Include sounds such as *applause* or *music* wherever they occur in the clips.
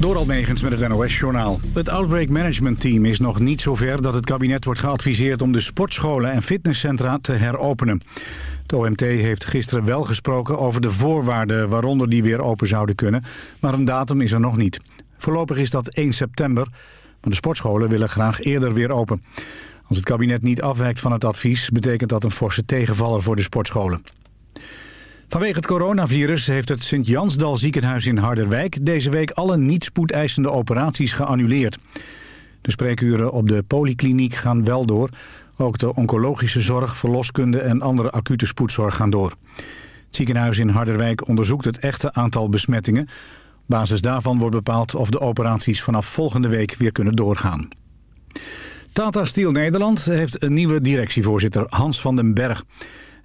Door Almegens met het NOS-journaal. Het Outbreak Management Team is nog niet zover dat het kabinet wordt geadviseerd om de sportscholen en fitnesscentra te heropenen. Het OMT heeft gisteren wel gesproken over de voorwaarden waaronder die weer open zouden kunnen, maar een datum is er nog niet. Voorlopig is dat 1 september, maar de sportscholen willen graag eerder weer open. Als het kabinet niet afwijkt van het advies, betekent dat een forse tegenvaller voor de sportscholen. Vanwege het coronavirus heeft het Sint-Jansdal ziekenhuis in Harderwijk... deze week alle niet-spoedeisende operaties geannuleerd. De spreekuren op de polykliniek gaan wel door. Ook de oncologische zorg, verloskunde en andere acute spoedzorg gaan door. Het ziekenhuis in Harderwijk onderzoekt het echte aantal besmettingen. Op basis daarvan wordt bepaald of de operaties vanaf volgende week weer kunnen doorgaan. Tata Steel Nederland heeft een nieuwe directievoorzitter, Hans van den Berg.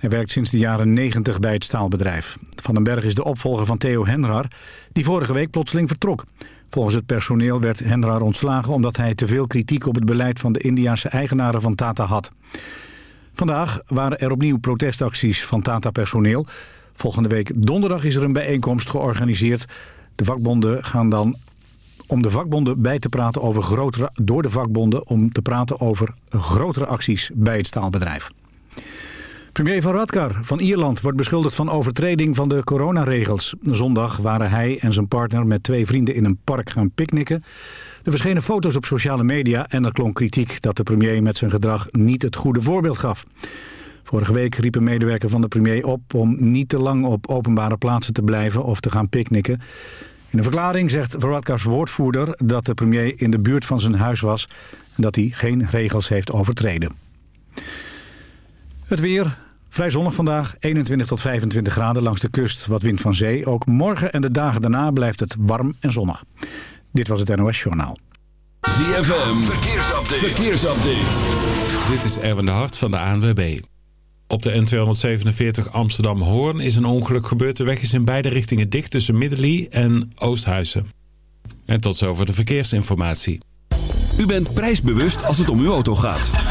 Hij werkt sinds de jaren 90 bij het staalbedrijf. Van den Berg is de opvolger van Theo Henrar, die vorige week plotseling vertrok. Volgens het personeel werd Henrar ontslagen omdat hij te veel kritiek op het beleid van de Indiase eigenaren van Tata had. Vandaag waren er opnieuw protestacties van Tata-personeel. Volgende week donderdag is er een bijeenkomst georganiseerd. De vakbonden gaan dan om de vakbonden bij te praten over grotere, door de vakbonden om te praten over grotere acties bij het staalbedrijf. Premier Van Radkar van Ierland wordt beschuldigd van overtreding van de coronaregels. Zondag waren hij en zijn partner met twee vrienden in een park gaan picknicken. Er verschenen foto's op sociale media en er klonk kritiek dat de premier met zijn gedrag niet het goede voorbeeld gaf. Vorige week riep een medewerker van de premier op om niet te lang op openbare plaatsen te blijven of te gaan picknicken. In een verklaring zegt Varadkars woordvoerder dat de premier in de buurt van zijn huis was en dat hij geen regels heeft overtreden. Het weer, vrij zonnig vandaag, 21 tot 25 graden langs de kust, wat wind van zee. Ook morgen en de dagen daarna blijft het warm en zonnig. Dit was het NOS Journaal. ZFM, verkeersupdate. verkeersupdate. Dit is Erwin de Hart van de ANWB. Op de N247 Amsterdam-Hoorn is een ongeluk gebeurd. De weg is in beide richtingen dicht tussen Middelie en Oosthuizen. En tot zover de verkeersinformatie. U bent prijsbewust als het om uw auto gaat.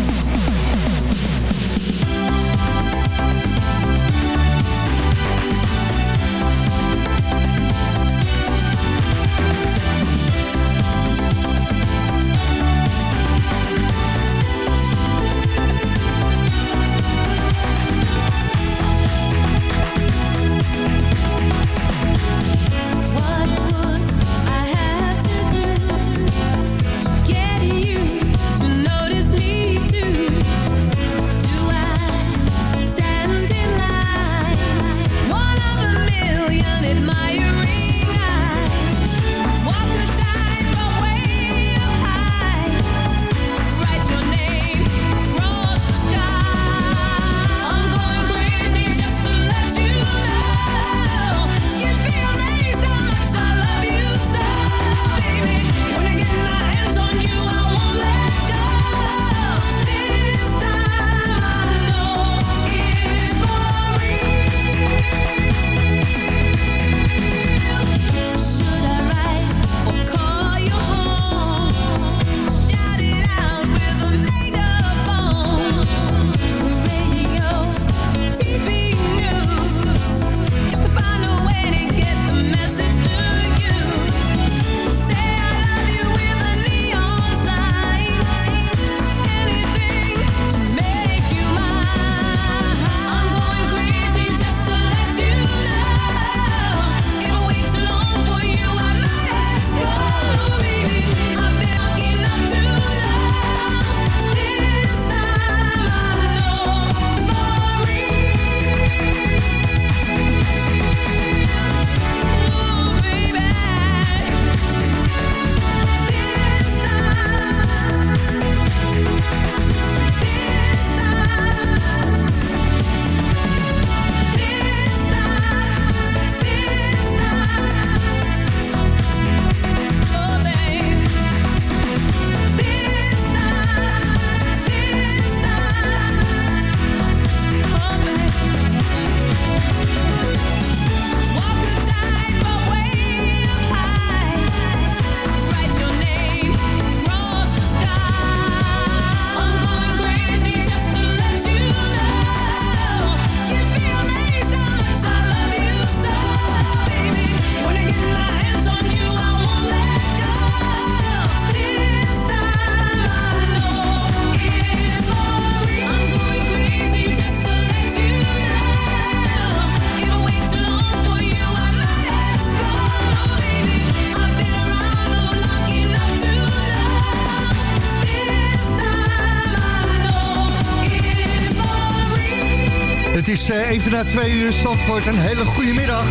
Even na twee uur Zandvoort. Een hele goede middag.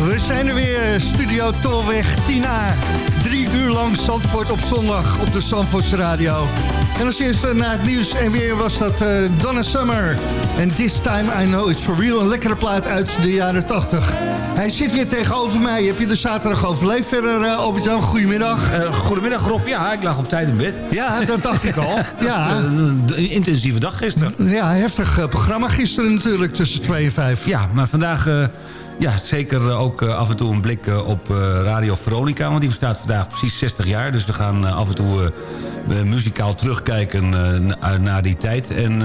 We zijn er weer, Studio Tolweg 10A. Drie uur lang Zandvoort op zondag op de Zandvoortse Radio. En als eerste na het nieuws en weer was dat uh, Donna Summer. En This Time I Know It's For Real. Een lekkere plaat uit de jaren 80. Hij zit weer tegenover mij. Heb je de zaterdag overleefd verder, uh, Albert-Jan? Goedemiddag. Uh, goedemiddag Rob. Ja, ik lag op tijd in bed. Ja, dat dacht ik al. *laughs* Ja. Een intensieve dag gisteren. Ja, heftig programma gisteren natuurlijk tussen 2 en 5. Ja, maar vandaag... Ja, zeker ook af en toe een blik op Radio Veronica. Want die bestaat vandaag precies 60 jaar. Dus we gaan af en toe muzikaal terugkijken naar die tijd. En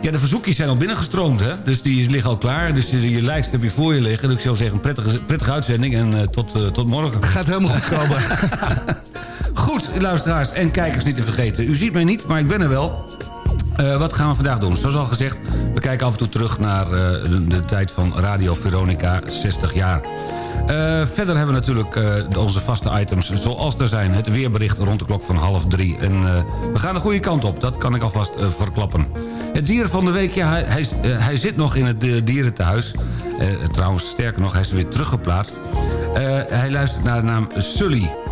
ja, de verzoekjes zijn al binnengestroomd. Hè? Dus die liggen al klaar. Dus je, je lijst heb je voor je liggen. Dus ik zou zeggen, een prettige, prettige uitzending. En uh, tot, tot morgen. *laughs* Gaat helemaal goed komen. *laughs* goed, luisteraars en kijkers niet te vergeten. U ziet mij niet, maar ik ben er wel. Uh, wat gaan we vandaag doen? Zoals al gezegd, we kijken af en toe terug naar de, de, tijd van Radio Veronica, 60 jaar. Uh, verder hebben we natuurlijk uh, onze vaste items zoals er zijn. Het weerbericht rond de klok van half drie. En uh, we gaan de goede kant op, dat kan ik alvast verklappen. Het dier van de week, ja, hij, hij, zit nog in het dierentehuis. trouwens, sterker nog, hij is weer teruggeplaatst. hij luistert naar de naam Sully.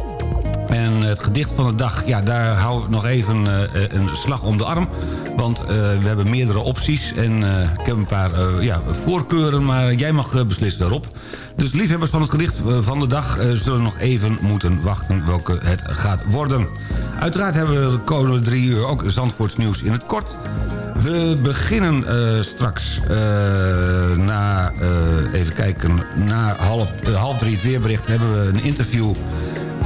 En het gedicht van de dag, ja, daar houden we nog even uh, een slag om de arm. Want uh, we hebben meerdere opties en ik heb een paar ja, voorkeuren, maar jij mag beslissen daarop. Dus liefhebbers van het gedicht van de dag zullen nog even moeten wachten welke het gaat worden. Uiteraard hebben we de komende drie uur ook Zandvoorts nieuws in het kort. We beginnen straks na, even kijken, na half, half drie het weerbericht hebben we een interview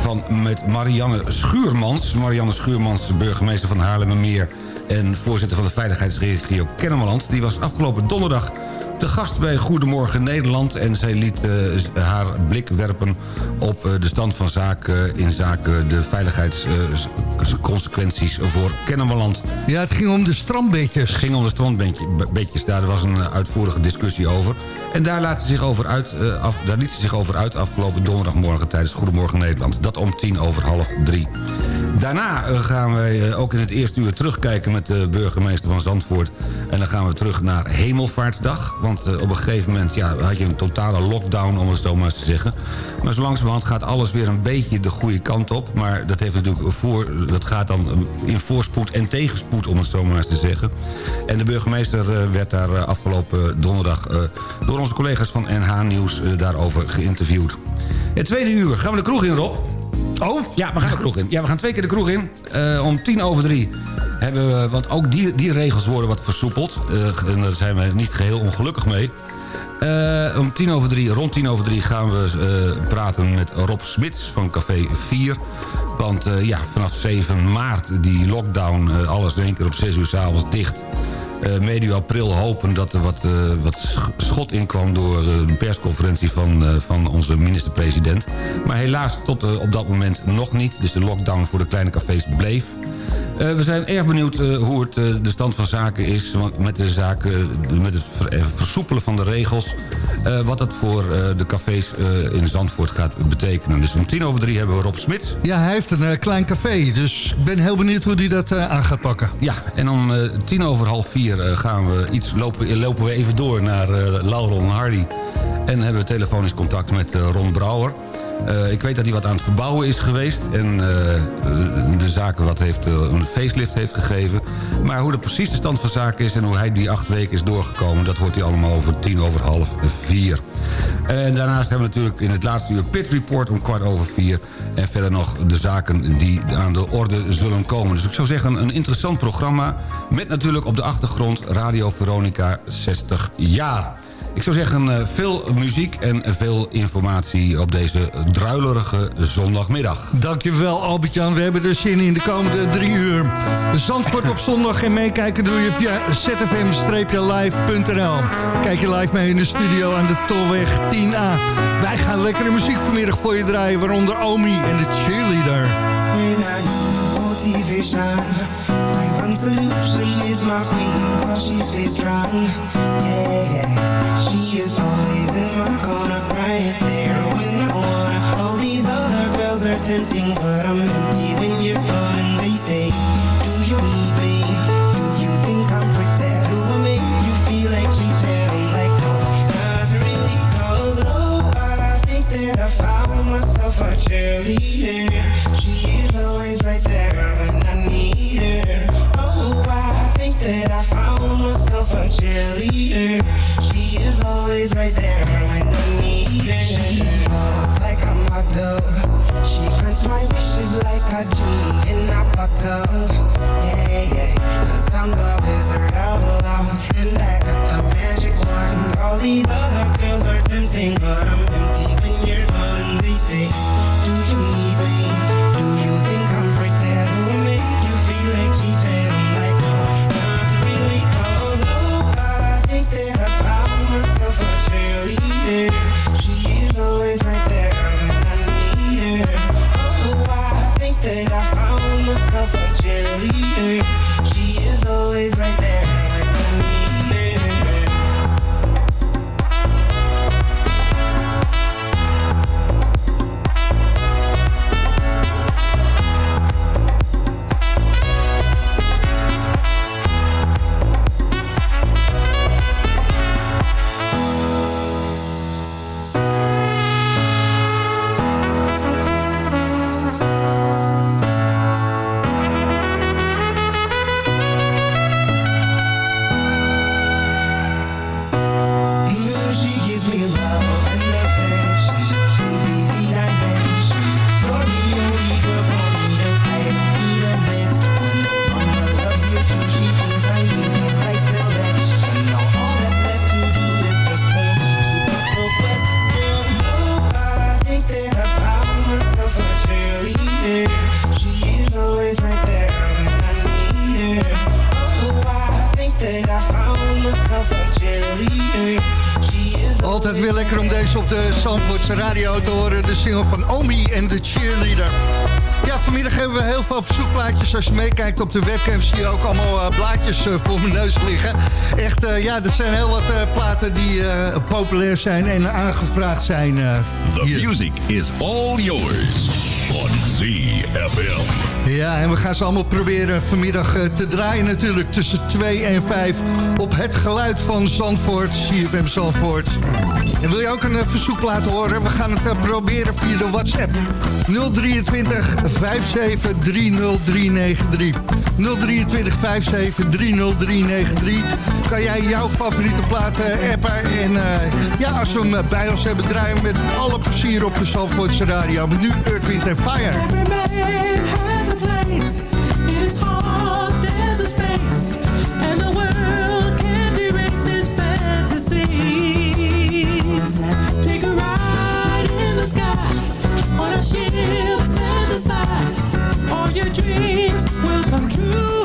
van met Marianne Schuurmans. Marianne Schuurmans, burgemeester van Haarlemmermeer... en voorzitter van de veiligheidsregio Kennemerland. Die was afgelopen donderdag te gast bij Goedemorgen Nederland... en zij liet uh, haar blik werpen op uh, de stand van zaken... in zaken de veiligheidsconsequenties uh, voor Kennemerland. Ja, het ging om de strandbeetjes. Het ging om de strandbeetjes, daar was een uitvoerige discussie over. En daar, laat ze zich over uit, af, daar liet ze zich over uit afgelopen donderdagmorgen... tijdens Goedemorgen Nederland. Dat om tien over half drie. Daarna gaan wij ook in het eerste uur terugkijken met de burgemeester van Zandvoort. En dan gaan we terug naar Hemelvaartsdag. Want uh, op een gegeven moment ja, had je een totale lockdown, om het zo maar eens te zeggen. Maar zo langzamerhand gaat alles weer een beetje de goede kant op. Maar dat, heeft natuurlijk voor, dat gaat dan in voorspoed en tegenspoed, om het zo maar eens te zeggen. En de burgemeester werd daar afgelopen donderdag door onze collega's van NH Nieuws daarover geïnterviewd. Het tweede uur gaan we de kroeg in, Rob. Oh? Ja, we gaan de kroeg in. Ja, we gaan twee keer de kroeg in. Uh, om tien over drie hebben we... Want ook die, die regels worden wat versoepeld. Uh, en daar zijn we niet geheel ongelukkig mee. Uh, om tien over drie, rond tien over drie gaan we praten met Rob Smits van Café 4. Want ja, vanaf 7 maart die lockdown, alles in één keer op 6 uur s'avonds dicht... Uh, medio april hopen dat er wat, uh, wat schot inkwam... door uh, een persconferentie van, van onze minister-president. Maar helaas tot op dat moment nog niet. Dus de lockdown voor de kleine cafés bleef. Uh, we zijn erg benieuwd uh, hoe het, uh, de stand van zaken is... met, de zaken, met het versoepelen van de regels... wat dat voor de cafés in Zandvoort gaat betekenen. Dus om tien over drie hebben we Rob Smits. Ja, hij heeft een klein café, dus ik ben heel benieuwd hoe hij dat aan gaat pakken. Ja, en om tien over half vier gaan we iets lopen, lopen we even door naar Laurel en Hardy... En hebben we telefonisch contact met Ron Brouwer... Uh, ik weet dat hij wat aan het verbouwen is geweest. En uh, de zaken wat heeft, uh, een facelift heeft gegeven. Maar hoe de precies de stand van zaken is... en hoe hij die acht weken is doorgekomen... dat hoort hij allemaal over tien over half vier. En daarnaast hebben we natuurlijk in het laatste uur Pit Report om kwart over vier. En verder nog de zaken die aan de orde zullen komen. Dus ik zou zeggen een interessant programma. Met natuurlijk op de achtergrond Radio Veronica 60 jaar. Ik zou zeggen, uh, veel muziek en veel informatie op deze druilerige zondagmiddag. Dankjewel Albert-Jan. We hebben er zin in de komende drie uur. Zandvoort op zondag en meekijken doe je via zfm-live.nl. Kijk je live mee in de studio aan de Tolweg 10A. Wij gaan lekkere muziek vanmiddag voor je draaien, waaronder Omi en de cheerleader. solution is my queen while she stays strong. Yeah, she is always in my corner, right there when I wanna. All these other girls are tempting, but I'm empty when you're gone. And they say, Do you need me? Do you think I'm pretend? Who made you feel like cheating? Like, does it really cause? Oh, I think that I found myself a cheerleader. She is always right there. That I found myself a cheerleader. She is always right there when I need her. She looks like a model. She grants my wishes like a genie in a bottle. Yeah, yeah. Cause I'm the wizard of love. And I got the magic wand. All these other girls are tempting, but I'm empty when you're gone. They say, I meekijkt op de webcam zie je ook allemaal eh, blaadjes eh, voor mijn neus liggen. Echt, eh, ja, er zijn heel wat platen die populair zijn en aangevraagd zijn The hier. music is all yours on ZFM. Ja, en we gaan ze allemaal proberen vanmiddag te draaien natuurlijk tussen 2 en 5 op het geluid van Zandvoort, CFM Zandvoort. En wil je ook een verzoek laten horen? We gaan het proberen via de WhatsApp. 023 57 30393. 023 57 30393. Kan jij jouw favoriete plaat eh, appen? En eh, ja, als we hem eh, bij ons hebben, draaien met alle plezier op de Zandvoortse radio. Maar nu Earth, Wind Fire. Dreams will come true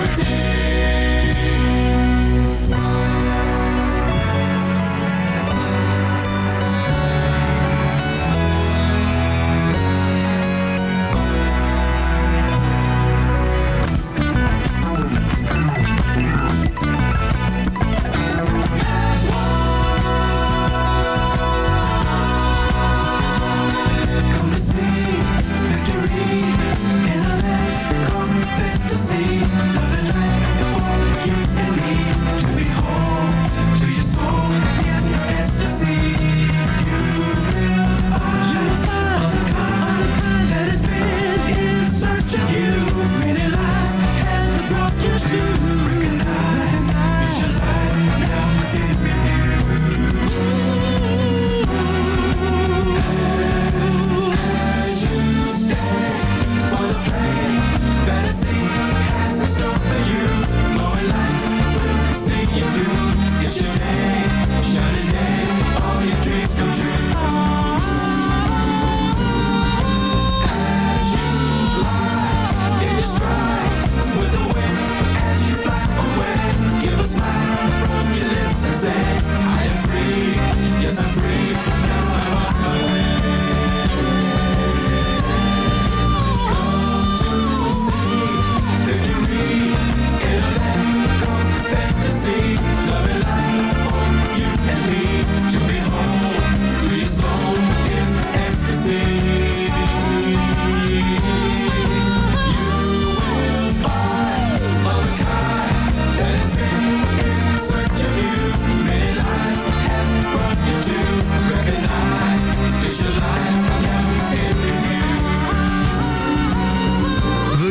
property.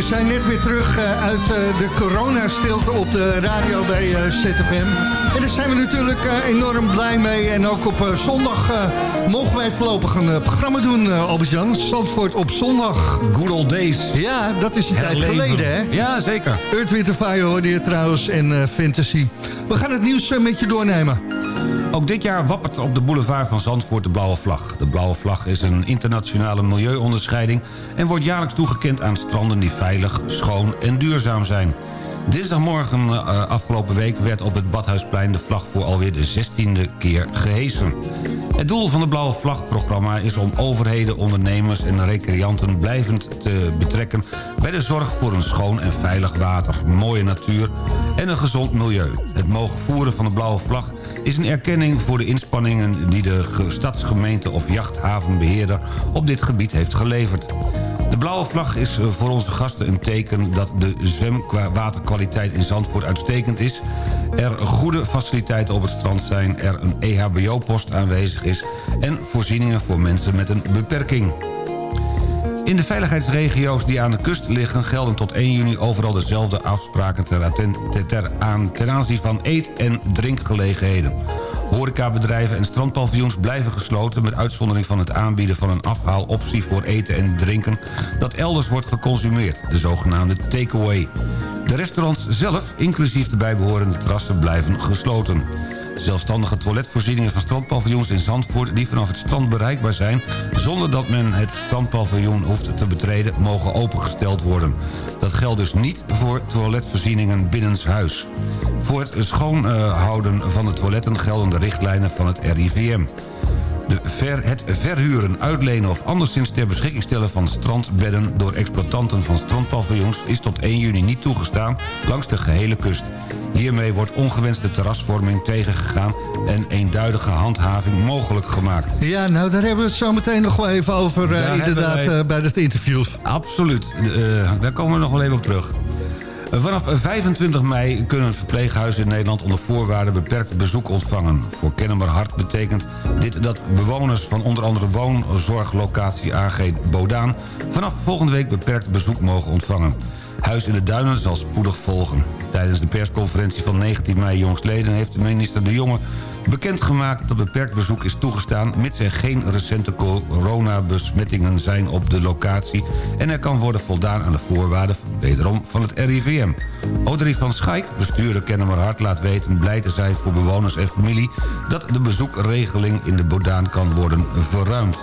Zijn net weer terug eh, uit eh, de coronastilte op de radio bij eh, ZFM. En daar zijn we natuurlijk enorm blij mee. En ook op zondag mogen wij voorlopig een programma doen, Albert-Jan. Zandvoort op zondag. Good old days. Ja, dat is een tijd geleden, hè? Ja, zeker. Earth, Wind Fire hoorde je trouwens en Fantasy. We gaan het nieuws met je doornemen. Ook dit jaar wappert op de boulevard van Zandvoort de blauwe vlag. De blauwe vlag is een internationale milieuonderscheiding... en wordt jaarlijks toegekend aan stranden die veilig, schoon en duurzaam zijn. Dinsdagmorgen eh, afgelopen week werd op het Badhuisplein de vlag voor alweer de 16e keer gehesen. Het doel van het Blauwe Vlag-programma is om overheden, ondernemers en recreanten blijvend te betrekken bij de zorg voor een schoon en veilig water, mooie natuur en een gezond milieu. Het mogen voeren van de Blauwe Vlag is een erkenning voor de inspanningen die de ge- stadsgemeente of jachthavenbeheerder op dit gebied heeft geleverd. De blauwe vlag is eh, voor onze gasten een teken dat de zwemwaterkwaliteit in Zandvoort uitstekend is. Er goede faciliteiten op het strand zijn, er een EHBO-post aanwezig is... en voorzieningen voor mensen met een beperking. In de veiligheidsregio's die aan de kust liggen... gelden tot 1 juni overal dezelfde afspraken ter, aan, aanzien van eet- en drinkgelegenheden. Horecabedrijven en strandpaviljoens blijven gesloten... met uitzondering van het aanbieden van een afhaaloptie voor eten en drinken... dat elders wordt geconsumeerd, de zogenaamde takeaway. De restaurants zelf, inclusief de bijbehorende terrassen, blijven gesloten. Zelfstandige toiletvoorzieningen van strandpaviljoens in Zandvoort... die vanaf het strand bereikbaar zijn... zonder dat men het strandpaviljoen hoeft te betreden... mogen opengesteld worden. Dat geldt dus niet voor toiletvoorzieningen binnenshuis. Voor het schoonhouden van de toiletten gelden de richtlijnen van het RIVM. De ver, het verhuren, uitlenen of anderszins ter beschikking stellen van strandbedden... door exploitanten van strandpaviljoens is tot 1 juni niet toegestaan langs de gehele kust. Hiermee wordt ongewenste terrasvorming tegengegaan... en eenduidige handhaving mogelijk gemaakt. Ja, nou daar hebben we het zo meteen nog wel even over, eh, inderdaad, wij- eh, bij het interview. Absoluut, Eh, daar komen we nog wel even op terug. Vanaf 25 mei kunnen verpleeghuizen in Nederland onder voorwaarden beperkt bezoek ontvangen. Voor Kennemer Hart betekent dit dat bewoners van onder andere woonzorglocatie AG Bodaan... vanaf volgende week beperkt bezoek mogen ontvangen. Huis in de Duinen zal spoedig volgen. Tijdens de persconferentie van 19 mei jongstleden heeft de minister De Jonge bekendgemaakt dat beperkt bezoek is toegestaan... mits er geen recente coronabesmettingen zijn op de locatie... en er kan worden voldaan aan de voorwaarden, wederom, van het RIVM. Audrey van Schaik, bestuurder Kennemer Hart, laat weten... blij te zijn voor bewoners en familie... dat de bezoekregeling in de Bodaan kan worden verruimd.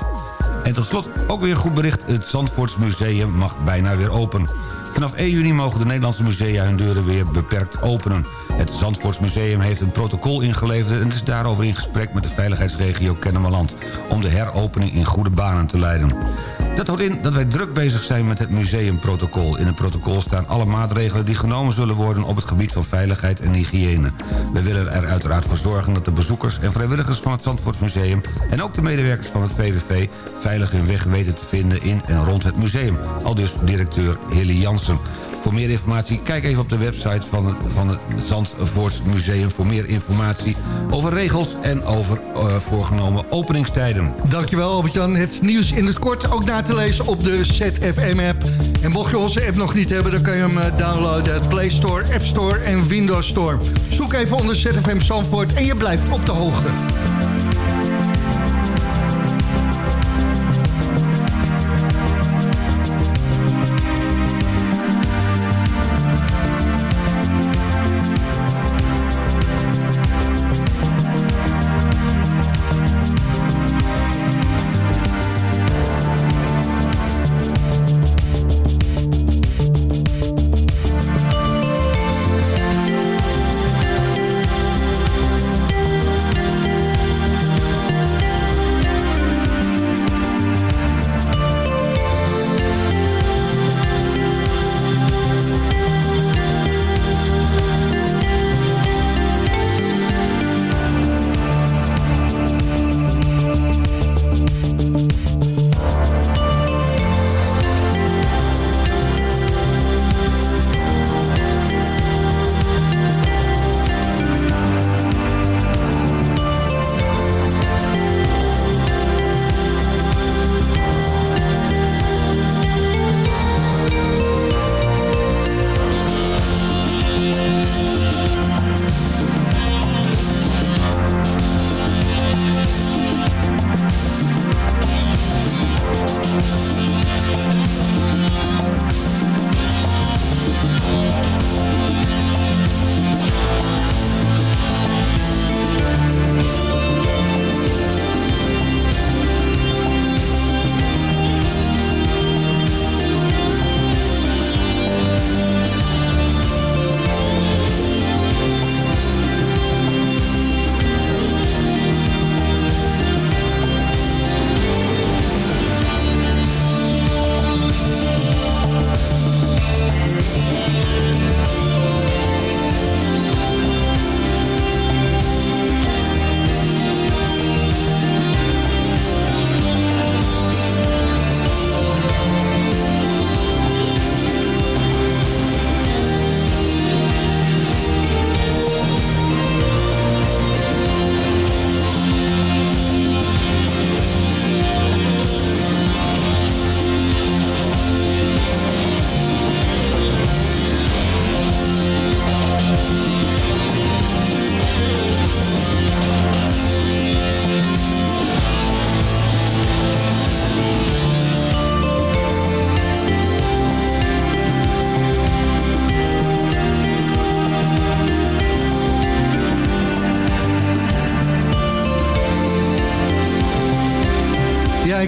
En tot slot ook weer goed bericht. Het Zandvoorts Museum mag bijna weer open. Vanaf 1 juni mogen de Nederlandse musea hun deuren weer beperkt openen. Het Zandvoorts Museum heeft een protocol ingeleverd... en is daarover in gesprek met de veiligheidsregio Kennemerland... om de heropening in goede banen te leiden. Dat houdt in dat wij druk bezig zijn met het museumprotocol. In het protocol staan alle maatregelen die genomen zullen worden... op het gebied van veiligheid en hygiëne. We willen er uiteraard voor zorgen dat de bezoekers en vrijwilligers van het Zandvoort Museum... en ook de medewerkers van het VVV veilig hun weg weten te vinden in en rond het museum. Al dus directeur Hilly Jansen. Voor meer informatie kijk even op de website van het, van het Zandvoorts Museum... voor meer informatie over regels en over eh, voorgenomen openingstijden. Dankjewel Albert-Jan. Het nieuws in het kort ook na te lezen op de ZFM-app. En mocht je onze app nog niet hebben, dan kan je hem eh, downloaden. uit Play Store, App Store en Windows Store. Zoek even onder ZFM Zandvoort en je blijft op de hoogte.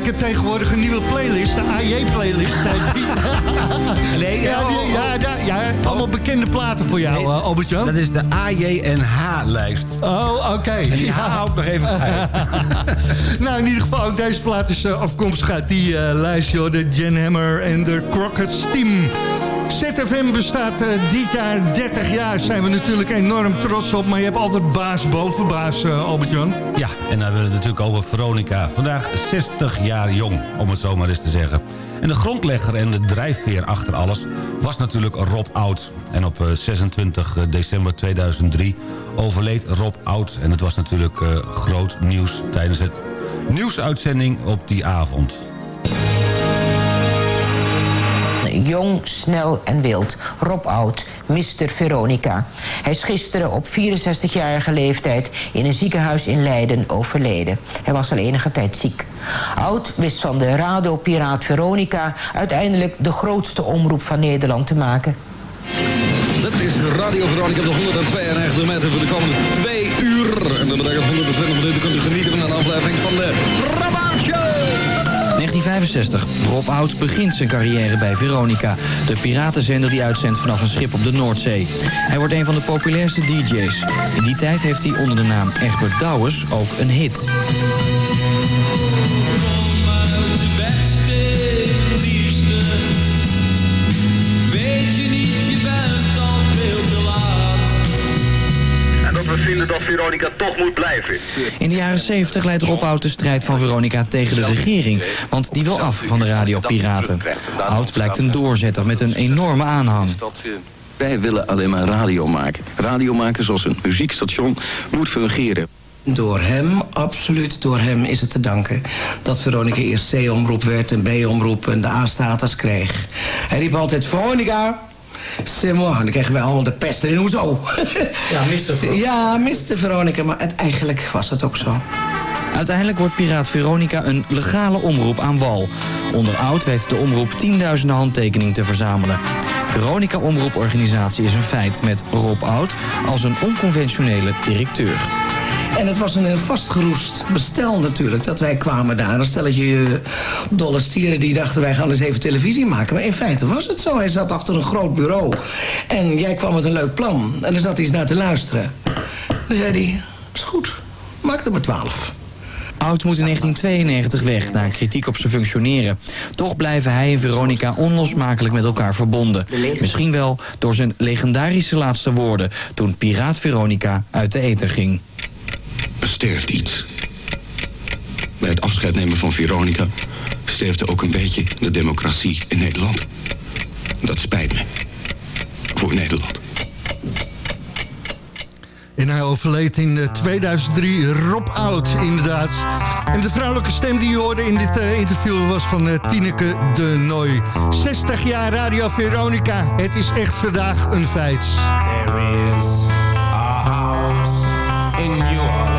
Heb tegenwoordig een nieuwe playlist, de AJ-playlist. *laughs* Nee, ja, die- ja, ja, ja, allemaal bekende platen voor jou, eh, Albert-Jan. Dat is de AJ en H-lijst. Oh, oké. En die H houdt nog even bij. *laughs* nou, in ieder geval, ook deze plaat is eh, afkomstig uit die eh, lijst, joh. De Jen Hammer en de Crockett's Team. ZFM bestaat eh, dit jaar 30 jaar. Zijn we natuurlijk enorm trots op. Maar je hebt altijd baas boven baas, eh, Albert-Jan. Ja, en dan hebben we het natuurlijk over Veronica. Vandaag 60 jaar jong, om het zo maar eens te zeggen. En de grondlegger en de drijfveer achter alles was natuurlijk Rob Oud. En op eh, 26 december 2003 overleed Rob Oud. En het was natuurlijk eh, groot nieuws tijdens het nieuwsuitzending op die avond. Jong, snel en wild. Rob Oud, Mr. Veronica. Hij is gisteren op 64-jarige leeftijd in een ziekenhuis in Leiden overleden. Hij was al enige tijd ziek. Oud wist van de radiopiraat Veronica uiteindelijk de grootste omroep van Nederland te maken. Dit is Radio Veronica op de 192 meter voor de komende twee uur. En dat betekent 120 minuten kunt u genieten van een aflevering van de. 1965. Rob Oud begint zijn carrière bij Veronica. De piratenzender die uitzendt vanaf een schip op de Noordzee. Hij wordt een van de populairste DJ's. In die tijd heeft hij onder de naam Egbert Douwes ook een hit. Dat Veronica toch moet blijven. In de jaren 70 leidt Rob Oud de strijd van Veronica tegen de regering. Want die wil af van de radiopiraten. Oud blijkt een doorzetter met een enorme aanhang. Wij willen alleen maar radio maken. Radio maken zoals een muziekstation moet fungeren. Door hem, absoluut door hem is het te danken... dat Veronica eerst C-omroep werd en B-omroep en de A-status kreeg. Hij riep altijd, Veronica, c'est moi. En dan kregen wij allemaal de pest erin. Hoezo? *laughs* Ja, Mr. Veronica. Ja, Mr. Veronica, maar het, eigenlijk was het ook zo. Uiteindelijk wordt Piraat Veronica een legale omroep aan wal. Onder Oud weet de omroep tienduizenden handtekeningen te verzamelen. Veronica Omroeporganisatie is een feit met Rob Oud als een onconventionele directeur. En het was een vastgeroest bestel natuurlijk, dat wij kwamen daar. Een stelletje eh, dolle stieren die dachten wij gaan eens even televisie maken. Maar in feite was het zo. Hij zat achter een groot bureau. En jij kwam met een leuk plan. En daar zat hij eens naar te luisteren. Dan zei hij, is goed, maak er maar twaalf. Oud moet in 1992 weg na kritiek op zijn functioneren. Toch blijven hij en Veronica onlosmakelijk met elkaar verbonden. Misschien wel door zijn legendarische laatste woorden... toen Piraat Veronica uit de ether ging. Er sterft iets. Bij het afscheid nemen van Veronica sterfte ook een beetje de democratie in Nederland. Dat spijt me. Voor Nederland. En hij overleed in eh, 2003, Rob Oud, inderdaad. En de vrouwelijke stem die je hoorde in dit eh, interview was van eh, Tineke de Nooi. 60 jaar Radio Veronica, het is echt vandaag een feit. There is a house in New Orleans.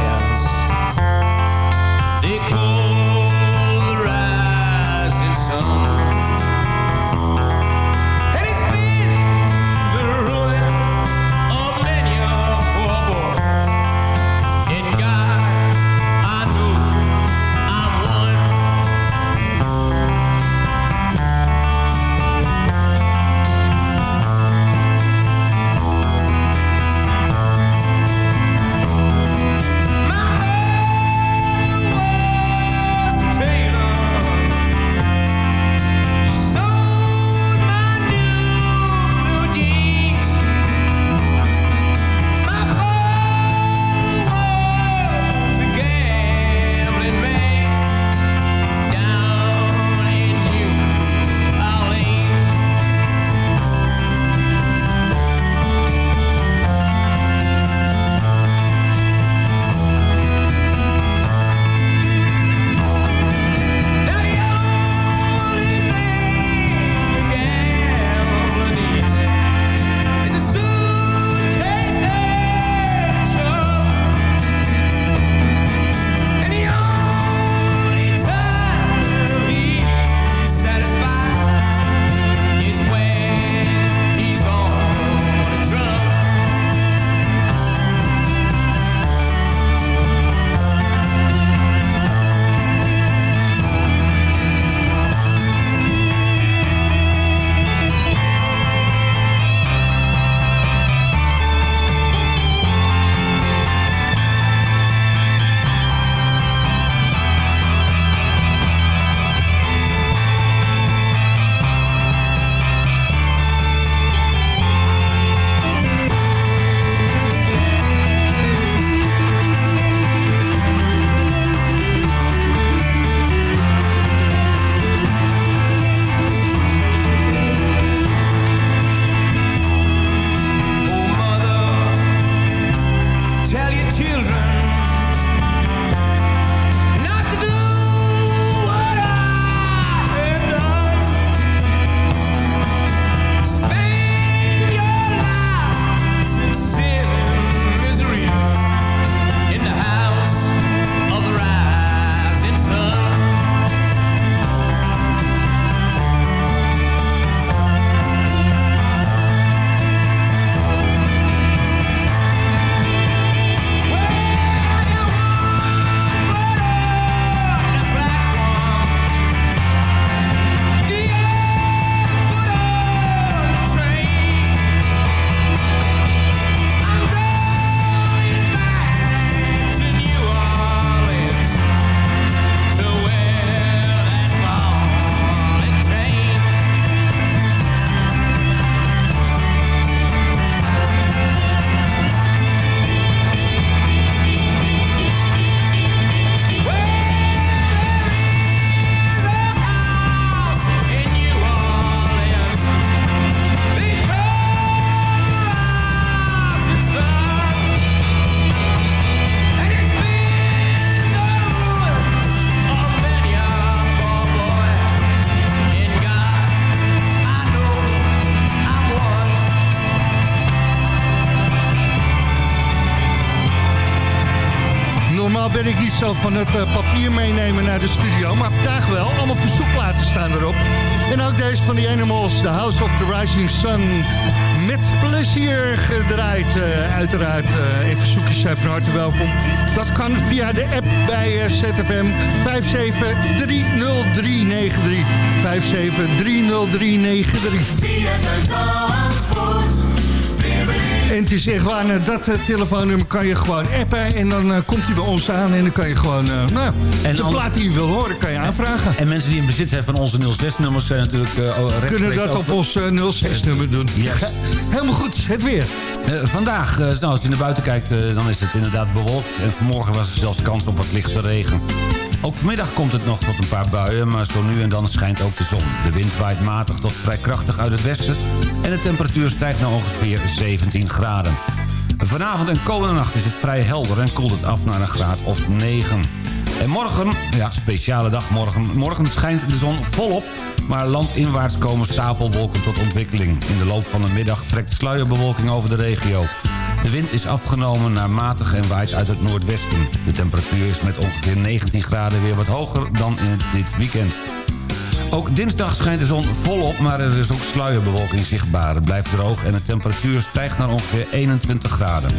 Het eh, papier meenemen naar de studio. Maar vandaag wel. Allemaal verzoekplaten staan erop. En ook deze van The Animals, The House of the Rising Sun. Met plezier gedraaid. eh, uiteraard. eh en verzoekjes zijn van harte welkom. Dat kan via de app bij ZFM 5730393. 5730393. En het is echt waar, nou, dat eh, telefoonnummer kan je gewoon appen... en dan eh, komt hij bij ons aan en dan kan je gewoon... eh nou, En de plaat die je wil horen, kan je aanvragen. En mensen die in bezit zijn van onze 06-nummers zijn natuurlijk uh, Kunnen dat op ons eh, 06-nummer doen. Yes. Helemaal goed, het weer. Vandaag, nou, als je naar buiten kijkt, dan is het inderdaad bewolkt. En vanmorgen was er zelfs kans op wat lichte regen. Ook vanmiddag komt het nog tot een paar buien, maar zo nu en dan schijnt ook de zon. De wind waait matig tot vrij krachtig uit het westen... en de temperatuur stijgt naar ongeveer 17 graden. Vanavond en komende nacht is het vrij helder en koelt het af naar een graad of 9. En morgen, ja, speciale dag morgen. Morgen schijnt de zon volop, maar landinwaarts komen stapelwolken tot ontwikkeling. In de loop van de middag trekt sluierbewolking over de regio. De wind is afgenomen naar matig en waait uit het noordwesten. De temperatuur is met ongeveer 19 graden weer wat hoger dan in dit weekend. Ook dinsdag schijnt de zon volop, maar er is ook sluierbewolking zichtbaar. Het blijft droog en de temperatuur stijgt naar ongeveer 21 graden.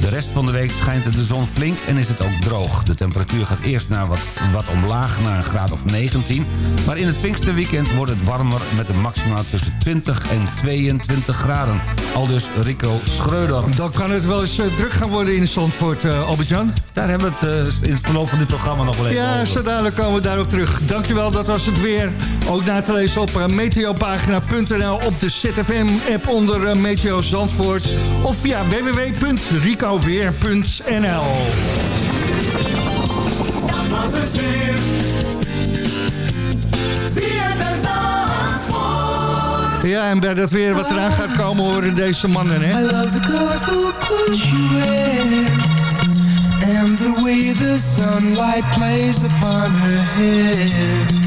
De rest van de week schijnt de zon flink en is het ook droog. De temperatuur gaat eerst naar wat, wat omlaag, naar een graad of 19. Maar in het Pinksterweekend wordt het warmer met een maxima tussen 20 en 22 graden. Aldus Rico Schreuder. Dan kan het wel eens eh, druk gaan worden in Zandvoort, eh Albert-Jan. Daar hebben we het eh, in het verloop van dit programma nog wel even Ja, over. zo dadelijk komen we daarop terug. Dankjewel, dat was het weer. Ook na te lezen op eh, meteopagina.nl op de ZFM-app onder eh, Meteo Zandvoort. Of via www.ricoweer.nl Dat was het weer. Ja, en bij dat weer wat eraan gaat komen horen deze mannen, hè? I love the colorful clothes And the way the sunlight plays upon her hair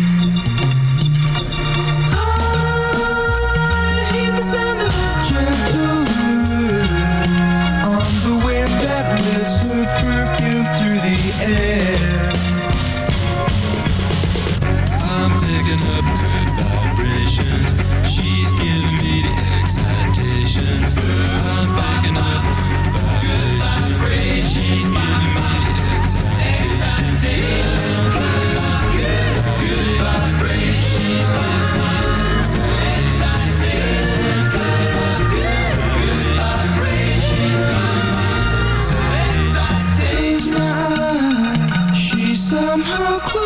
I'm picking up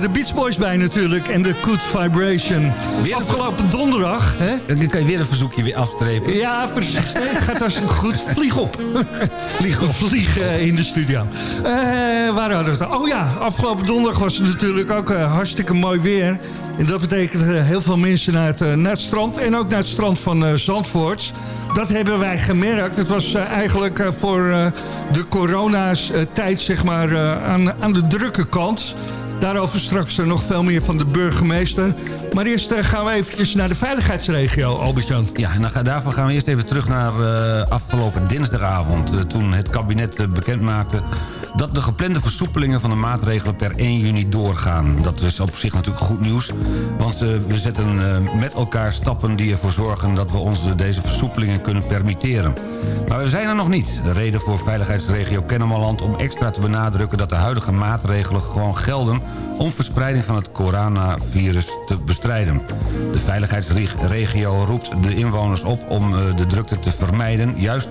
De Beach Boys bij natuurlijk. En de Good Vibration. Afgelopen donderdag... Hè? Dan kan je weer een verzoekje weer afstrepen. Ja, precies. Nee, het gaat als goed. Vlieg op. *laughs* Vlieg op. Vlieg eh, in de studio. Eh, waar hadden we het? Oh ja, afgelopen donderdag was het natuurlijk ook eh, hartstikke mooi weer. En dat betekent eh, heel veel mensen naar het, eh, naar het strand. En ook naar het strand van eh, Zandvoort. Dat hebben wij gemerkt. Het was eh, eigenlijk eh, voor eh, de corona's eh, tijd zeg maar, eh, aan, aan de drukke kant. Daarover straks eh, nog veel meer van de burgemeester. Maar eerst eh, gaan we eventjes naar de veiligheidsregio, Albert-Jan. Ja, en daarvoor gaan we eerst even terug naar eh, afgelopen dinsdagavond. toen het kabinet bekend maakte dat de geplande versoepelingen van de maatregelen per 1 juni doorgaan. Dat is op zich natuurlijk goed nieuws. Want eh, we zetten eh, met elkaar stappen die ervoor zorgen dat we ons deze versoepelingen kunnen permitteren. Maar we zijn er nog niet. De reden voor veiligheidsregio Kennemerland om extra te benadrukken dat de huidige maatregelen gewoon gelden om verspreiding van het coronavirus te bestrijden. De veiligheidsregio roept de inwoners op om eh, de drukte te vermijden... juist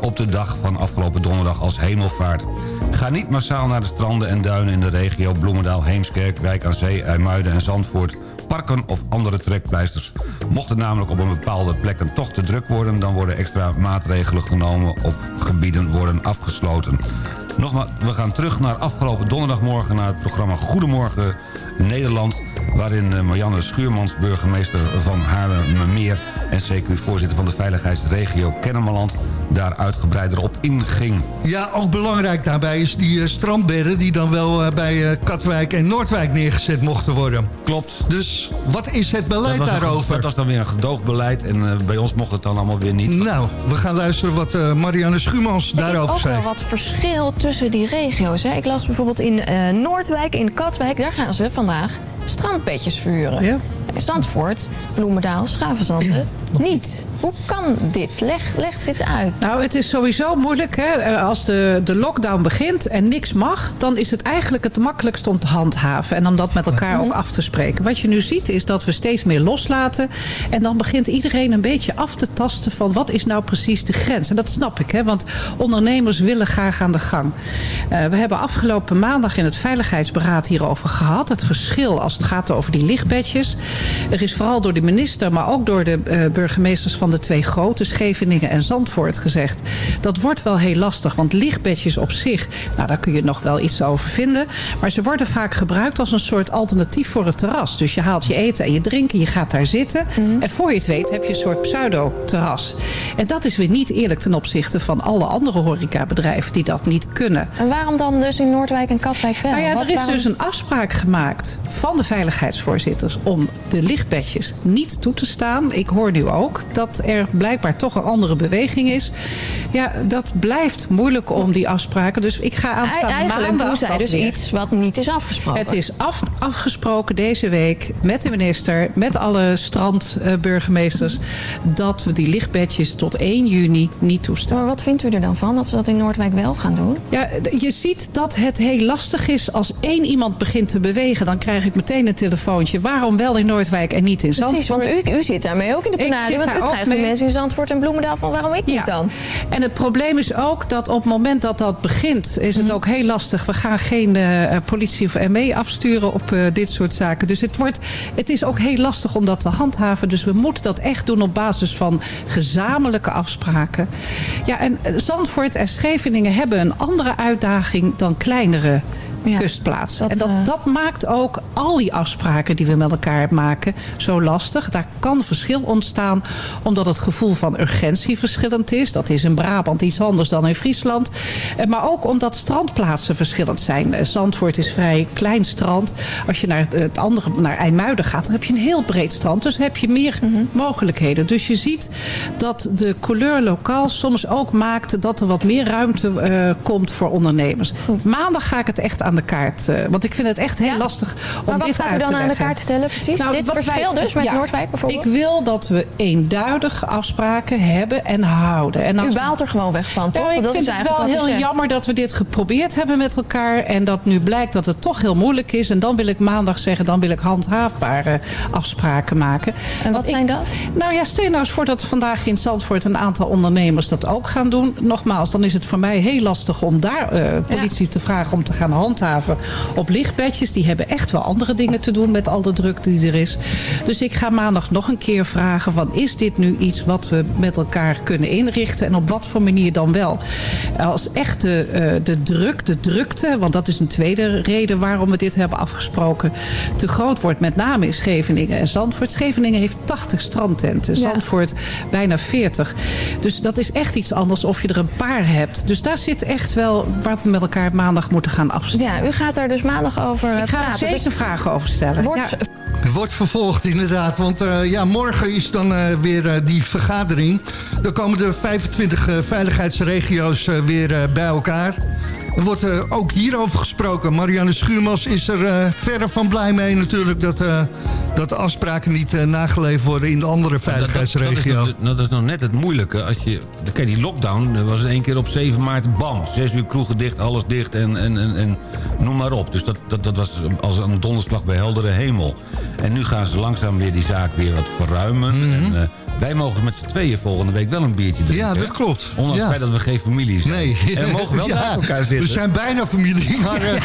op de dag van afgelopen donderdag als hemelvaart. Ga niet massaal naar de stranden en duinen in de regio Bloemendaal, Heemskerk, Wijk aan Zee, IJmuiden en Zandvoort parken of andere trekpleisters. Mocht het namelijk op een bepaalde plekken toch te druk worden... dan worden extra maatregelen genomen of gebieden worden afgesloten. Nogmaals, we gaan terug naar afgelopen donderdagmorgen... naar het programma Goedemorgen Nederland... waarin eh, Marianne Schuurmans, burgemeester van Haarlemmermeer... en CQ-voorzitter van de veiligheidsregio Kennemerland... daar uitgebreider op inging. Ja, ook belangrijk daarbij is die eh, strandbedden... die dan wel eh, bij Katwijk en Noordwijk neergezet mochten worden. Klopt. Dus wat is het beleid dat was een- daarover? dat was dan weer een gedoogbeleid en bij ons mocht het dan allemaal weer niet. Nou, we gaan luisteren wat Marianne Schuurmans Er is daarover ook zei. wel wat verschil tussen die regio's. Hè. Ik las bijvoorbeeld in Noordwijk, in Katwijk... daar gaan ze vandaag strandbedjes verhuren. Ja. Zandvoort, Bloemendaal, Schavenzanden niet. Hoe kan dit? Leg, leg dit uit. Nou, het is sowieso moeilijk. Hè? Eh, Als de, de lockdown begint en niks mag... dan is het eigenlijk het makkelijkst om te handhaven. En om dat met elkaar ook af te spreken. Wat je nu ziet is dat we steeds meer loslaten. En dan begint iedereen een beetje af te tasten... van wat is nou precies de grens. En dat snap ik, hè? want ondernemers willen graag aan de gang. Eh, we hebben afgelopen maandag in het Veiligheidsberaad hierover gehad. Het verschil als het gaat over die lichtbedjes. Er is vooral door de minister, maar ook door de eh, burgemeesters van de twee grote, Scheveningen en Zandvoort, gezegd. Dat wordt wel heel lastig, want lichtbedjes op zich, nou daar kun je nog wel iets over vinden. Maar ze worden vaak gebruikt als een soort alternatief voor het terras. Dus je haalt je eten en je drinken, je gaat daar zitten. En voor je het weet heb je een soort pseudo-terras. En dat is weer niet eerlijk ten opzichte van alle andere horecabedrijven die dat niet kunnen. En waarom dan dus in Noordwijk en Katwijk wel? Nou ja, Wat- er is waarom- dus een afspraak gemaakt van de veiligheidsvoorzitters om de lichtbedjes niet toe te staan. Ik hoor nu ook dat er blijkbaar toch een andere beweging is. Ja, dat blijft moeilijk om die afspraken. Dus ik ga aanstaande Eigenlijk maandag doen zij dus weer. iets wat niet is afgesproken. Het is af, afgesproken deze week met de minister, met alle strandburgemeesters, dat we die lichtbedjes tot 1 juni niet toestaan. Maar wat vindt u er dan van dat we dat in Noordwijk wel gaan doen? Ja, je ziet dat het heel lastig is als één iemand begint te bewegen. Dan krijg ik meteen een telefoontje. Waarom wel in Noordwijk en niet in Zandvoort? Precies, want u, u zit daarmee ook in de Ik penarie. zit Want daar u ook mee. mensen in Zandvoort en Bloemendaal van waarom ik niet dan? En het probleem is ook dat op het moment dat dat begint... is Mhm. het ook heel lastig. We gaan geen eh, politie of ME afsturen op eh, dit soort zaken. Dus het, wordt, het is ook heel lastig om dat te handhaven. Dus we moeten dat echt doen op basis van gezamenlijke afspraken. Ja, en eh, Zandvoort en Scheveningen hebben een andere uitdaging... dan kleinere kustplaatsen. en dat, dat maakt ook al die afspraken die we met elkaar maken zo lastig. Daar kan verschil ontstaan omdat het gevoel van urgentie verschillend is. Dat is in Brabant iets anders dan in Friesland. Eh, Maar ook omdat strandplaatsen verschillend zijn. Eh, Zandvoort is vrij klein strand. Als je naar het- andere, naar IJmuiden gaat, dan heb je een heel breed strand. Dus heb je meer mogelijkheden. Dus je ziet dat de couleur lokaal soms ook maakt dat er wat meer ruimte eh, komt voor ondernemers. Maandag ga ik het echt aan de kaart. eh, want ik vind het echt heel lastig om Maar wat dit gaat u uit dan te aan de leggen. kaart stellen precies? Dit wat verschil dus met Noordwijk bijvoorbeeld? Ik wil dat we eenduidige afspraken hebben en houden. En U baalt er gewoon weg van, toch? Ja, ik dat vind is het wel heel jammer dat we dit geprobeerd hebben met elkaar. En dat nu blijkt dat het toch heel moeilijk is. En dan wil ik maandag zeggen, dan wil ik handhaafbare afspraken maken. En wat ik- zijn dat? Nou ja, stel nou eens voor dat vandaag in Zandvoort een aantal ondernemers dat ook gaan doen. Nogmaals, dan is het voor mij heel lastig om daar eh, politie te vragen om te gaan handhaven. Handhaven op lichtbedjes. Die hebben echt wel andere dingen te doen met al de drukte die er is. Dus ik ga maandag nog een keer vragen van is dit nu iets wat we met elkaar kunnen inrichten en op wat voor manier dan wel. Als echt de, eh, de druk, de drukte, want dat is een tweede reden waarom we dit hebben afgesproken, te groot wordt. Met name in Scheveningen en Zandvoort. Scheveningen heeft 80 strandtenten. Ja. Zandvoort bijna 40. Dus dat is echt iets anders of je er een paar hebt. Dus daar zit echt wel wat we met elkaar maandag moeten gaan afstemmen. Ja, u gaat daar dus maandag over Ik ga praten. zeker Dus vragen over stellen. Wordt, Ja. Wordt vervolgd inderdaad, want eh, ja, morgen is dan eh, weer eh, die vergadering. Dan komen de 25 eh, veiligheidsregio's eh, weer eh, bij elkaar. Er wordt eh, ook hierover gesproken. Marianne Schuurmans is er eh, verre van blij mee natuurlijk... dat, eh, dat de afspraken niet nageleefd worden in de andere veiligheidsregio. Dat, dat, is, nou- dat is nog net het moeilijke. Als je, kijk, die lockdown was in één keer op 7 maart, bam. Zes uur kroegen dicht, alles dicht en, en, en, en noem maar op. Dus dat, dat, dat was als een donderslag bij heldere hemel. En nu gaan ze langzaam weer die zaak weer wat verruimen. En, eh, wij mogen met z'n tweeën volgende week wel een biertje drinken. Ja, dat klopt. Ondanks Ja. het feit dat we geen familie zijn. Nee. En we mogen wel *laughs* Ja, naast elkaar zitten. We zijn bijna familie, maar... *laughs* *laughs*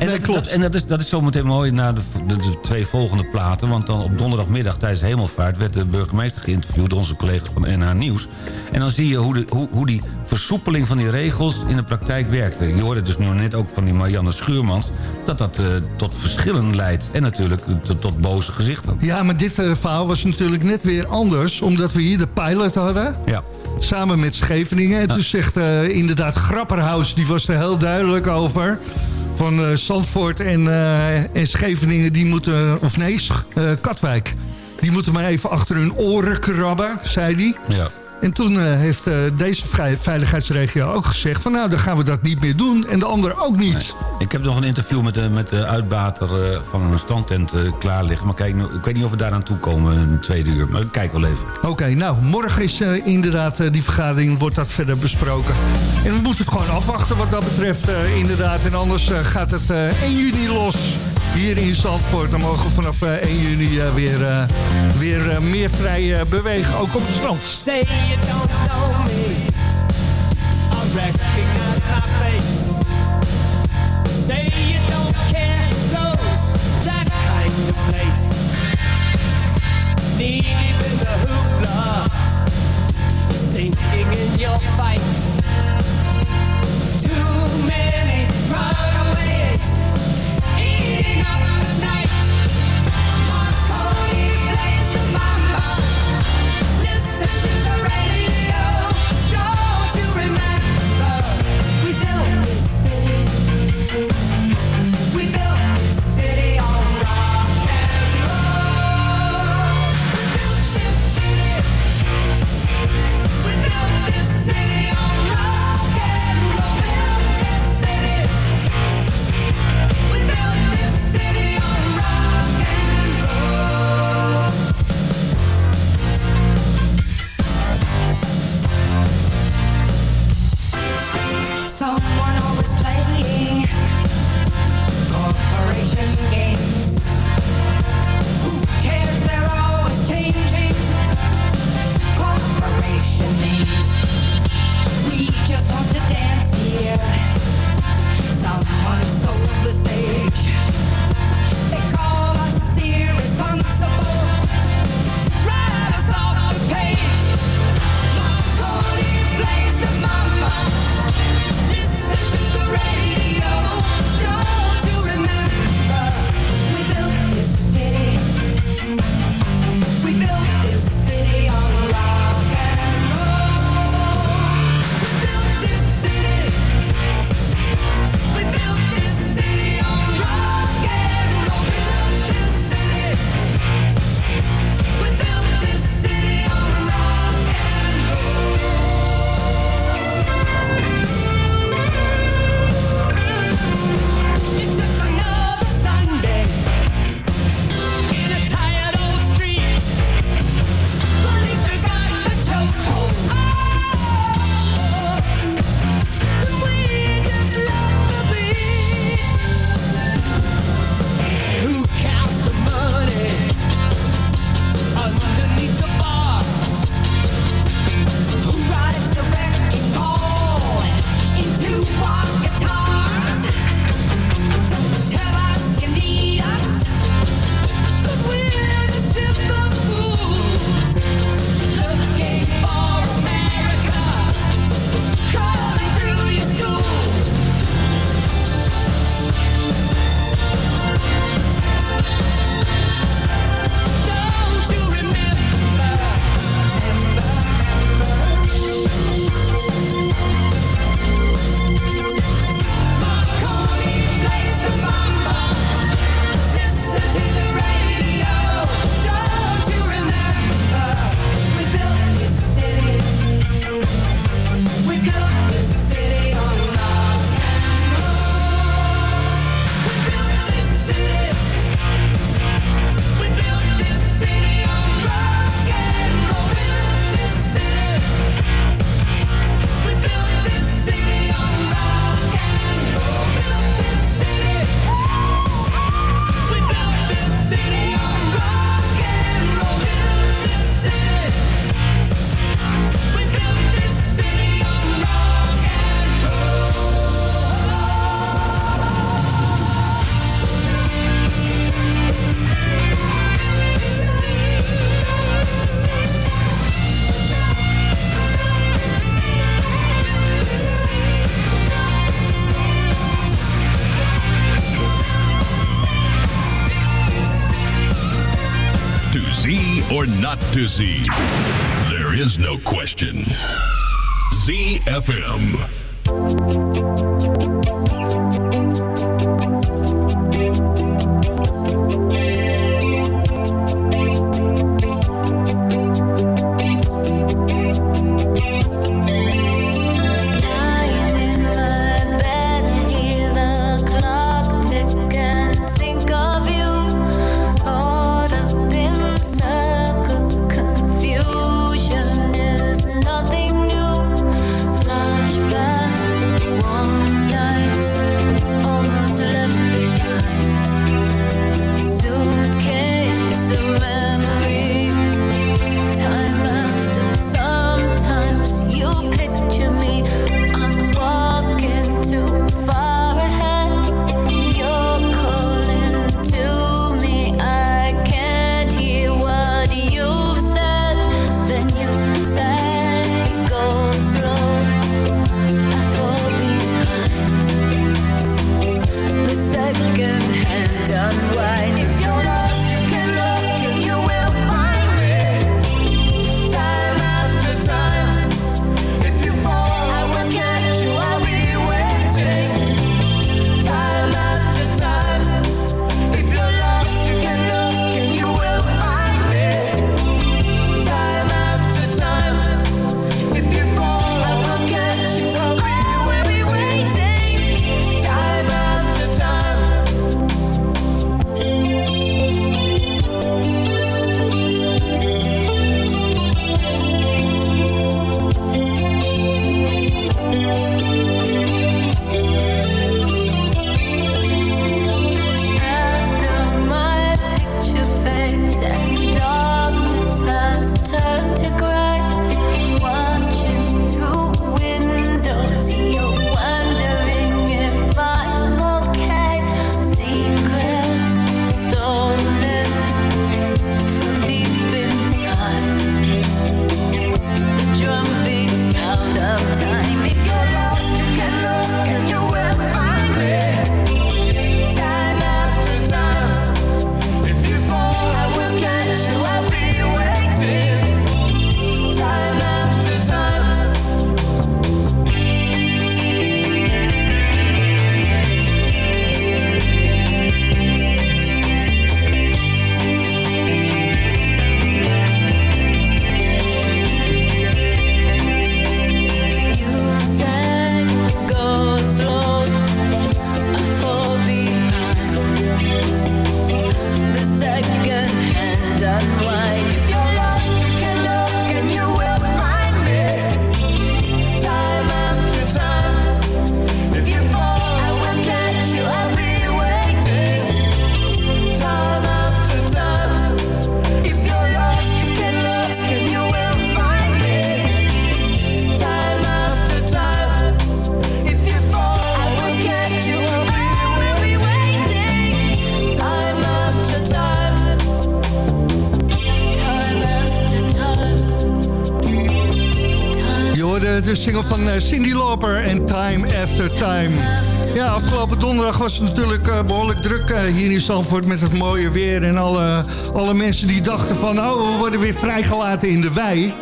En, dat, klopt. dat- en dat, is, dat is zometeen mooi na de, de, de twee volgende platen. Want dan op donderdagmiddag tijdens Hemelvaart... werd de burgemeester geïnterviewd, onze collega van NH Nieuws. En dan zie je hoe, de, hoe, hoe die versoepeling van die regels in de praktijk werkte. Je hoorde dus nu net ook van die Marianne Schuurmans... dat dat eh, tot verschillen leidt. En natuurlijk eh, tot, tot boze gezichten. Ja, maar dit eh, verhaal was natuurlijk net weer anders... omdat we hier de pilot hadden... Ja. Samen met Scheveningen. En toen zegt inderdaad Grapperhaus, die was er heel duidelijk over. Van eh Zandvoort en, eh, en Scheveningen, die moeten... Of nee, eh, Katwijk. Die moeten maar even achter hun oren krabben, zei hij. Ja. En toen eh, heeft eh, deze veiligheidsregio ook gezegd... van nou, dan gaan we dat niet meer doen. En de ander ook niet. Ik heb nog een interview met de, met de uitbater eh, van een standtent klaar liggen. Maar kijk, ik weet niet of we daaraan toe komen in het tweede uur. Maar kijk wel even. Oké, nou, morgen is inderdaad die vergadering, wordt dat verder besproken. En we moeten het gewoon afwachten wat dat betreft, inderdaad. En anders gaat het eh 1 juni los hier in Zandvoort. Dan mogen we vanaf eh, 1 juni eh, weer, eh, weer eh, meer vrij eh, bewegen, ook op het strand. Say you don't know me. I recognize my face. Say you don't care knows that kind of place. Knee deep the hoopla, sinking in your fight. Question. En Time After Time. Ja, afgelopen donderdag was het natuurlijk eh, behoorlijk druk eh, hier in Zandvoort met het mooie weer. En alle, alle mensen die dachten van, oh, we worden weer vrijgelaten in de wei.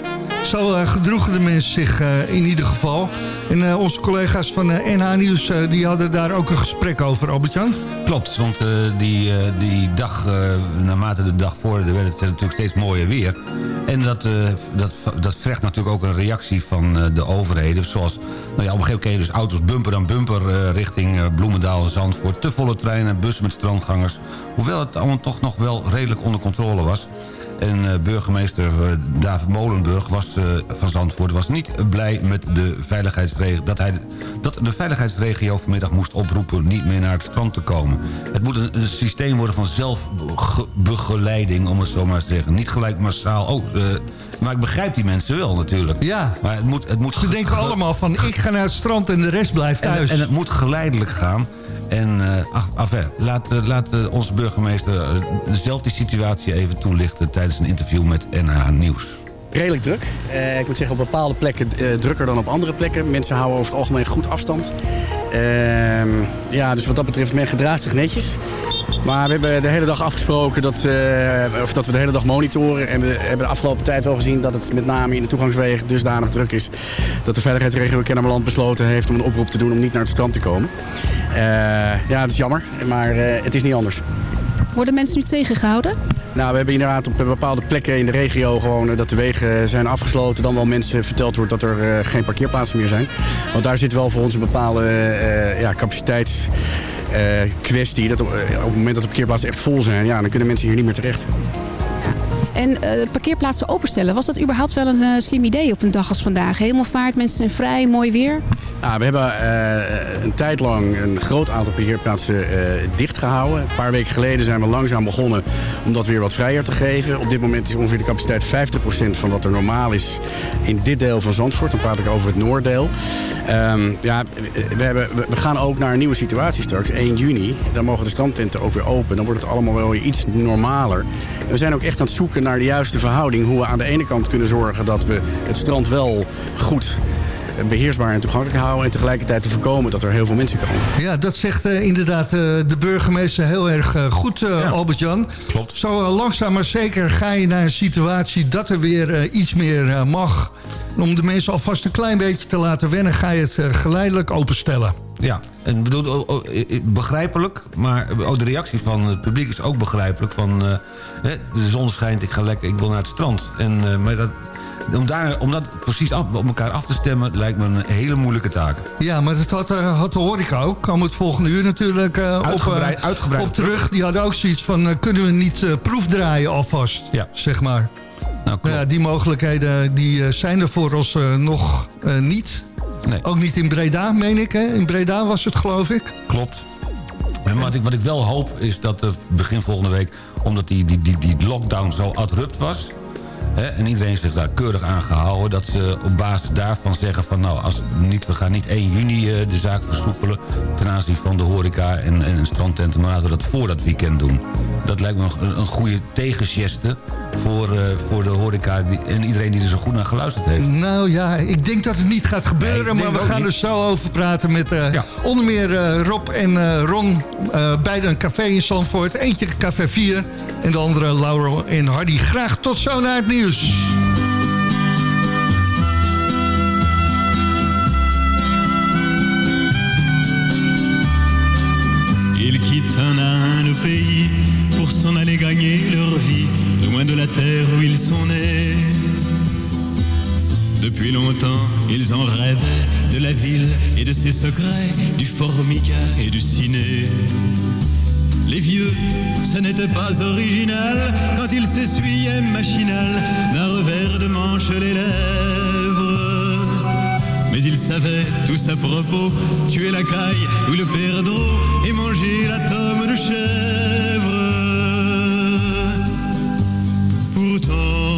Zo eh, gedroegen de mensen zich in ieder geval. En onze collega's van NH Nieuws, die hadden daar ook een gesprek over, Albert-Jan. Klopt, want die, die dag, naarmate de dag vorderde, werd het natuurlijk steeds mooier weer. En dat, dat, dat vergt natuurlijk ook een reactie van de overheden. Zoals, nou ja, op een gegeven moment dus auto's bumper aan bumper eh, richting eh, Bloemendaal en Zandvoort. Te volle treinen, bussen met strandgangers. Hoewel het allemaal toch nog wel redelijk onder controle was. En eh, burgemeester eh, David Molenburg was, eh, van Zandvoort was niet blij met de veiligheidsregio... Dat, hij, dat de veiligheidsregio vanmiddag moest oproepen niet meer naar het strand te komen. Het moet een, een systeem worden van zelfbegeleiding, om het zo maar te zeggen. Niet gelijk massaal. Oh, maar ik begrijp die mensen wel natuurlijk. Ja. Maar het moet, het moet Ze denken allemaal van, ik ga naar het strand en de rest blijft en, thuis. en het moet geleidelijk gaan. En uh, ach, enfin, laat, laat onze burgemeester zelf die situatie even toelichten... tijdens een interview met NH Nieuws. Redelijk druk. ik moet zeggen, op bepaalde plekken drukker dan op andere plekken. Mensen houden over het algemeen goed afstand. Ehm, ja, dus wat dat betreft, men gedraagt zich netjes. Maar we hebben de hele dag afgesproken dat, eh, of dat we de hele dag monitoren. En we hebben de afgelopen tijd wel gezien dat het met name in de toegangswegen dusdanig druk is. Dat de veiligheidsregio Kennemerland besloten heeft om een oproep te doen om niet naar het strand te komen. Eh, ja, dat is jammer, maar eh, het is niet anders. Worden mensen nu tegengehouden? Nou, we hebben inderdaad op bepaalde plekken in de regio gewoon eh, dat de wegen zijn afgesloten. Dan wel mensen verteld wordt dat er eh, geen parkeerplaatsen meer zijn. Want daar zit wel voor ons een bepaalde eh, ja, capaciteitskwestie. dat op, op het moment dat de parkeerplaatsen echt vol zijn, ja, dan kunnen mensen hier niet meer terecht. En eh, parkeerplaatsen openstellen, was dat überhaupt wel een eh, slim idee op een dag als vandaag? Hemelvaart, mensen zijn vrij, mooi weer. Nou, we hebben eh, een tijd lang een groot aantal parkeerplaatsen eh dichtgehouden. Een paar weken geleden zijn we langzaam begonnen om dat weer wat vrijer te geven. Op dit moment is ongeveer de capaciteit 50% van wat er normaal is in dit deel van Zandvoort. Dan praat ik over het Noorddeel. Ehm, ja, we, hebben, we- gaan ook naar een nieuwe situatie straks, 1 juni. Dan mogen de strandtenten ook weer open. Dan wordt het allemaal wel weer iets normaler. We zijn ook echt aan het zoeken naar de juiste verhouding. Hoe we aan de ene kant kunnen zorgen dat we het strand wel goed beheersbaar en toegankelijk houden... en tegelijkertijd te voorkomen dat er heel veel mensen komen. Ja, dat zegt eh, inderdaad eh, de burgemeester heel erg eh, goed, Albert-Jan. Klopt. Zo langzaam maar zeker ga je naar een situatie dat er weer iets meer mag. En om de mensen alvast een klein beetje te laten wennen... ga je het geleidelijk openstellen. Ja, en bedoel, oh, oh, begrijpelijk, maar ook de reactie van het publiek is ook begrijpelijk. Van, hè, de zon schijnt, ik ga lekker, ik wil naar het strand. En, maar dat, om, daar, om dat precies af, op elkaar af te stemmen lijkt me een hele moeilijke taak. Ja, maar dat had, eh, had de horeca ook. Kwam het volgende uur natuurlijk eh, Uitgebreid- op, eh, uitgebreid op terug. Die hadden ook zoiets van, kunnen we niet proefdraaien alvast? Ja. Zeg maar. Nou, ja, die mogelijkheden die, zijn er voor ons nog niet. Nee. Ook niet in Breda, meen ik. Hè? In Breda was het, geloof ik. Klopt. En wat ik, wat ik wel hoop is dat begin volgende week... omdat die, die, die, die lockdown zo abrupt was... Hè, en iedereen zich daar keurig aan gehouden... dat ze op basis daarvan zeggen van... nou, als niet, we gaan niet 1 juni eh, de zaak versoepelen... ten aanzien van de horeca en, en strandtenten... maar laten we dat voor dat weekend doen. Dat lijkt me een, een goede tegengeste voor, eh, voor de horeca... die- en iedereen die er zo goed naar geluisterd heeft. Nou ja, ik denk dat het niet gaat gebeuren. Nee, maar we gaan niet. er zo over praten met eh, onder meer Rob en Ron. beide een café in Zandvoort. Eentje café 4 en de andere Laurel en Hardy. Graag tot zo naar het nieuws. Ils quittent un à un le pays pour s'en aller gagner leur vie, loin de la terre où ils sont nés. Depuis longtemps, ils en rêvaient de la ville et de ses secrets, du formica et du ciné. Les vieux, ce n'était pas original quand ils s'essuyaient machinal d'un revers de manche les lèvres. Mais ils savaient tous à propos tuer la caille ou le perdreau et manger la tome de chèvre. Pourtant,